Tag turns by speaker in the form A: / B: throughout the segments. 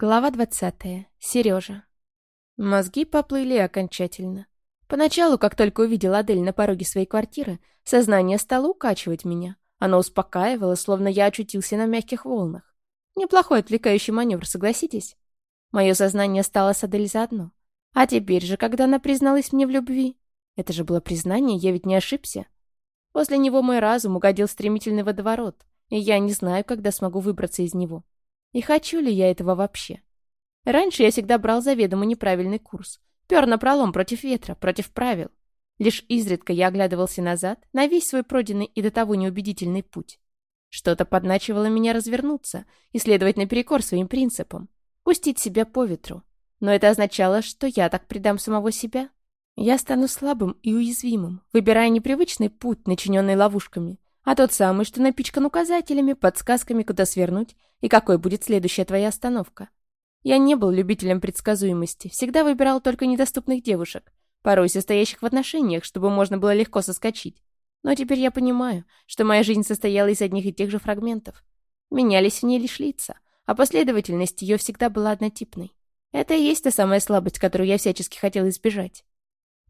A: Глава двадцатая. Сережа. Мозги поплыли окончательно. Поначалу, как только увидел Адель на пороге своей квартиры, сознание стало укачивать меня. Оно успокаивало, словно я очутился на мягких волнах. Неплохой отвлекающий маневр, согласитесь? Мое сознание стало с Адель заодно. А теперь же, когда она призналась мне в любви... Это же было признание, я ведь не ошибся. После него мой разум угодил стремительный водоворот, и я не знаю, когда смогу выбраться из него. И хочу ли я этого вообще? Раньше я всегда брал заведомо неправильный курс. Пер напролом против ветра, против правил. Лишь изредка я оглядывался назад, на весь свой пройденный и до того неубедительный путь. Что-то подначивало меня развернуться и следовать наперекор своим принципам, пустить себя по ветру. Но это означало, что я так предам самого себя. Я стану слабым и уязвимым, выбирая непривычный путь, начиненный ловушками, а тот самый, что напичкан указателями, подсказками, куда свернуть и какой будет следующая твоя остановка. Я не был любителем предсказуемости, всегда выбирал только недоступных девушек, порой состоящих в отношениях, чтобы можно было легко соскочить. Но теперь я понимаю, что моя жизнь состояла из одних и тех же фрагментов. Менялись в ней лишь лица, а последовательность ее всегда была однотипной. Это и есть та самая слабость, которую я всячески хотел избежать.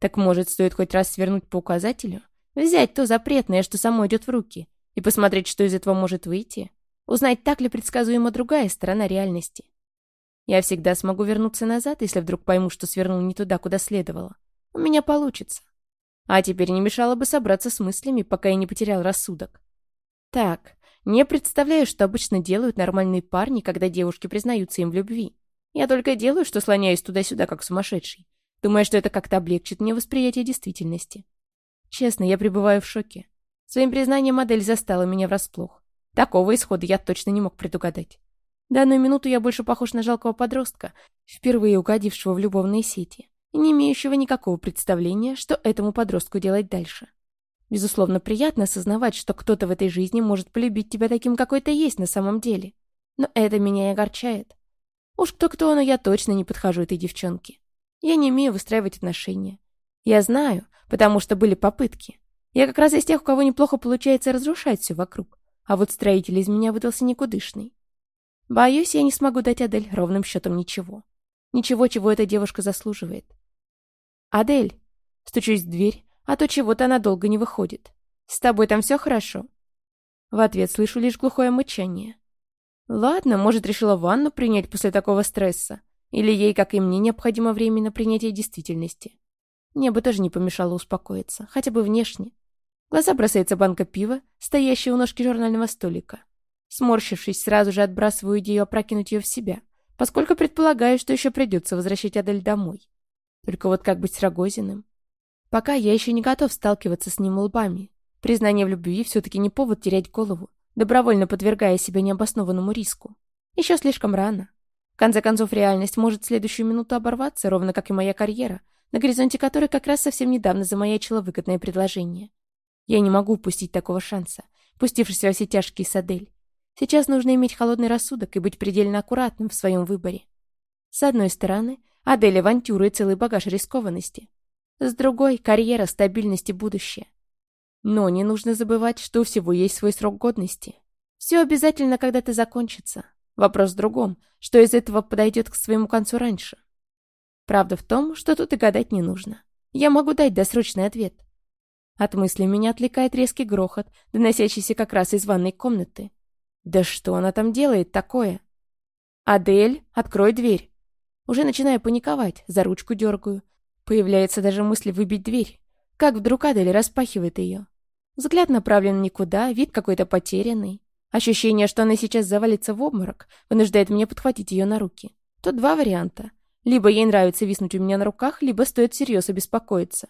A: Так может, стоит хоть раз свернуть по указателю? Взять то запретное, что само идет в руки, и посмотреть, что из этого может выйти? Узнать, так ли предсказуема другая сторона реальности? Я всегда смогу вернуться назад, если вдруг пойму, что свернул не туда, куда следовало. У меня получится. А теперь не мешало бы собраться с мыслями, пока я не потерял рассудок. Так, не представляю, что обычно делают нормальные парни, когда девушки признаются им в любви. Я только делаю, что слоняюсь туда-сюда, как сумасшедший, думая, что это как-то облегчит мне восприятие действительности. Честно, я пребываю в шоке. Своим признанием модель застала меня врасплох. Такого исхода я точно не мог предугадать. Данную минуту я больше похож на жалкого подростка, впервые угодившего в любовные сети, и не имеющего никакого представления, что этому подростку делать дальше. Безусловно, приятно осознавать, что кто-то в этой жизни может полюбить тебя таким, какой ты есть на самом деле. Но это меня и огорчает. Уж кто-кто, но я точно не подхожу этой девчонке. Я не умею выстраивать отношения. Я знаю, потому что были попытки. Я как раз из тех, у кого неплохо получается разрушать все вокруг. А вот строитель из меня выдался никудышный. Боюсь, я не смогу дать Адель ровным счетом ничего. Ничего, чего эта девушка заслуживает. «Адель!» Стучусь в дверь, а то чего-то она долго не выходит. «С тобой там все хорошо?» В ответ слышу лишь глухое мычание. Ладно, может, решила ванну принять после такого стресса. Или ей, как и мне, необходимо время на принятие действительности. Мне бы тоже не помешало успокоиться, хотя бы внешне. глаза бросается банка пива, стоящая у ножки журнального столика. Сморщившись, сразу же отбрасываю идею опрокинуть ее в себя, поскольку предполагаю, что еще придется возвращать Адель домой. Только вот как быть с Рогозиным? Пока я еще не готов сталкиваться с ним лбами. Признание в любви все-таки не повод терять голову, добровольно подвергая себя необоснованному риску. Еще слишком рано. В конце концов, реальность может в следующую минуту оборваться, ровно как и моя карьера, на горизонте которой как раз совсем недавно замаячило выгодное предложение. Я не могу упустить такого шанса, пустившись во все тяжкие с Адель. Сейчас нужно иметь холодный рассудок и быть предельно аккуратным в своем выборе. С одной стороны, Адель авантюры и целый багаж рискованности. С другой — карьера, стабильность и будущее. Но не нужно забывать, что у всего есть свой срок годности. Все обязательно когда-то закончится. Вопрос в другом, что из этого подойдет к своему концу раньше. Правда в том, что тут и гадать не нужно. Я могу дать досрочный ответ. От мысли меня отвлекает резкий грохот, доносящийся как раз из ванной комнаты. Да что она там делает такое? «Адель, открой дверь!» Уже начинаю паниковать, за ручку дергаю. Появляется даже мысль выбить дверь. Как вдруг Адель распахивает ее. Взгляд направлен никуда, вид какой-то потерянный. Ощущение, что она сейчас завалится в обморок, вынуждает меня подхватить ее на руки. Тут два варианта. Либо ей нравится виснуть у меня на руках, либо стоит всерьез обеспокоиться.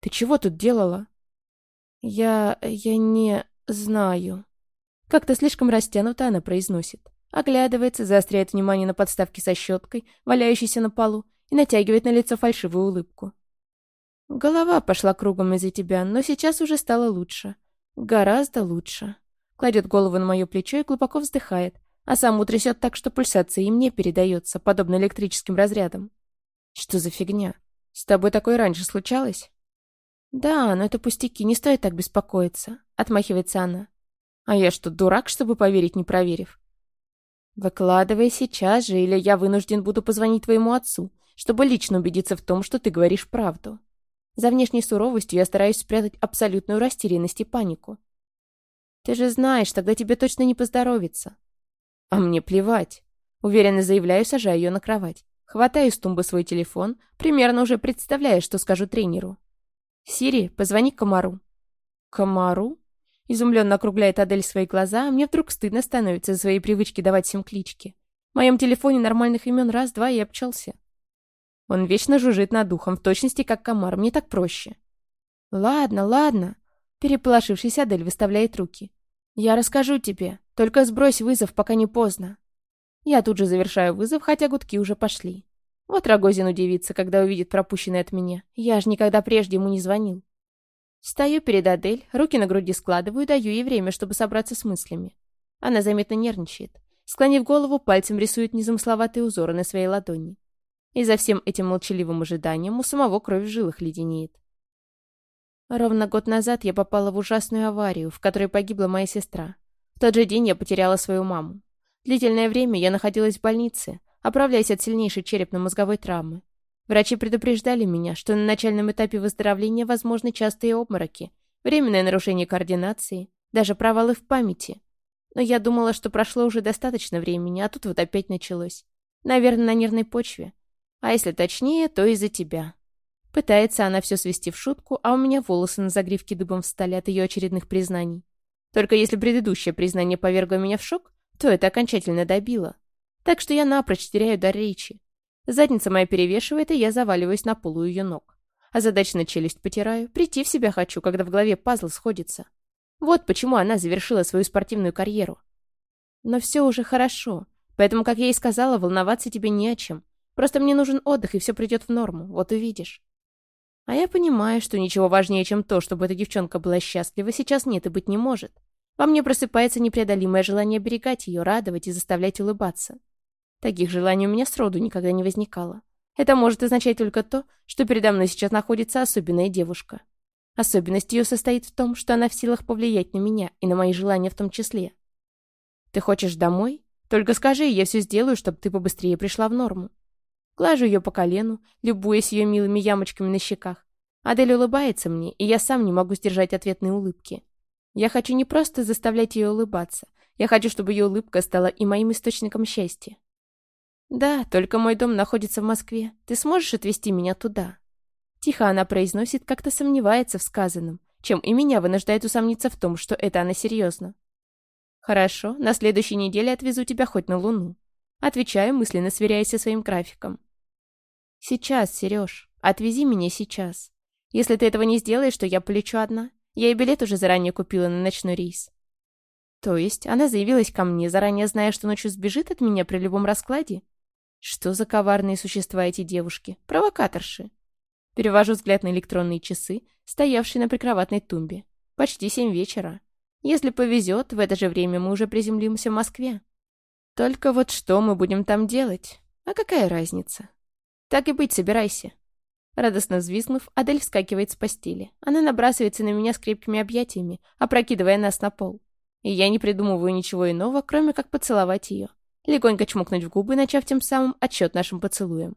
A: «Ты чего тут делала?» «Я... я не... знаю». Как-то слишком растянуто она произносит. Оглядывается, заостряет внимание на подставке со щеткой, валяющейся на полу, и натягивает на лицо фальшивую улыбку. «Голова пошла кругом из-за тебя, но сейчас уже стало лучше. Гораздо лучше». Кладет голову на мое плечо и глубоко вздыхает, а саму трясет так, что пульсация и мне передается, подобно электрическим разрядам. Что за фигня? С тобой такое раньше случалось? Да, но это пустяки, не стоит так беспокоиться, отмахивается она. А я что, дурак, чтобы поверить, не проверив? Выкладывай сейчас же, или я вынужден буду позвонить твоему отцу, чтобы лично убедиться в том, что ты говоришь правду. За внешней суровостью я стараюсь спрятать абсолютную растерянность и панику. Ты же знаешь, тогда тебе точно не поздоровится. А мне плевать. Уверенно заявляю, сажаю ее на кровать. Хватаю с тумбы свой телефон, примерно уже представляя, что скажу тренеру. «Сири, позвони Комару». «Комару?» Изумленно округляет Адель свои глаза, а мне вдруг стыдно становится за своей привычки давать всем клички. В моем телефоне нормальных имен раз-два и обчелся. Он вечно жужжит над духом, в точности как комар, мне так проще. «Ладно, ладно», — переполошившись Адель выставляет руки. «Я расскажу тебе, только сбрось вызов, пока не поздно». Я тут же завершаю вызов, хотя гудки уже пошли. Вот Рогозин удивится, когда увидит пропущенное от меня. Я же никогда прежде ему не звонил. Стою перед Адель, руки на груди складываю, даю ей время, чтобы собраться с мыслями. Она заметно нервничает. Склонив голову, пальцем рисует незамысловатые узоры на своей ладони. И за всем этим молчаливым ожиданием у самого кровь в жилах леденеет. Ровно год назад я попала в ужасную аварию, в которой погибла моя сестра. В тот же день я потеряла свою маму. Длительное время я находилась в больнице, оправляясь от сильнейшей черепно-мозговой травмы. Врачи предупреждали меня, что на начальном этапе выздоровления возможны частые обмороки, временное нарушение координации, даже провалы в памяти. Но я думала, что прошло уже достаточно времени, а тут вот опять началось. Наверное, на нервной почве. А если точнее, то из-за тебя. Пытается она все свести в шутку, а у меня волосы на загривке дыбом встали от ее очередных признаний. Только если предыдущее признание повергло меня в шок, то это окончательно добило. Так что я напрочь теряю дар речи. Задница моя перевешивает, и я заваливаюсь на полу ее ног. А задачно челюсть потираю, прийти в себя хочу, когда в голове пазл сходится. Вот почему она завершила свою спортивную карьеру. Но все уже хорошо, поэтому, как я и сказала, волноваться тебе не о чем. Просто мне нужен отдых, и все придет в норму, вот увидишь. А я понимаю, что ничего важнее, чем то, чтобы эта девчонка была счастлива, сейчас нет и быть не может. Во мне просыпается непреодолимое желание оберегать ее, радовать и заставлять улыбаться. Таких желаний у меня сроду никогда не возникало. Это может означать только то, что передо мной сейчас находится особенная девушка. Особенность ее состоит в том, что она в силах повлиять на меня и на мои желания в том числе. Ты хочешь домой? Только скажи, я все сделаю, чтобы ты побыстрее пришла в норму. Глажу ее по колену, любуясь ее милыми ямочками на щеках. Адель улыбается мне, и я сам не могу сдержать ответные улыбки. Я хочу не просто заставлять ее улыбаться. Я хочу, чтобы ее улыбка стала и моим источником счастья. Да, только мой дом находится в Москве. Ты сможешь отвезти меня туда? Тихо она произносит, как-то сомневается в сказанном, чем и меня вынуждает усомниться в том, что это она серьезно. Хорошо, на следующей неделе отвезу тебя хоть на Луну. Отвечаю, мысленно сверяясь со своим графиком. «Сейчас, Сереж, отвези меня сейчас. Если ты этого не сделаешь, то я полечу одна. Я и билет уже заранее купила на ночной рейс». То есть она заявилась ко мне, заранее зная, что ночью сбежит от меня при любом раскладе? Что за коварные существа эти девушки? Провокаторши. Перевожу взгляд на электронные часы, стоявшие на прикроватной тумбе. Почти семь вечера. Если повезет, в это же время мы уже приземлимся в Москве. Только вот что мы будем там делать? А какая разница? Так и быть, собирайся. Радостно взвизгнув, Адель вскакивает с постели. Она набрасывается на меня с крепкими объятиями, опрокидывая нас на пол. И я не придумываю ничего иного, кроме как поцеловать ее. Легонько чмокнуть в губы, начав тем самым отчет нашим поцелуем.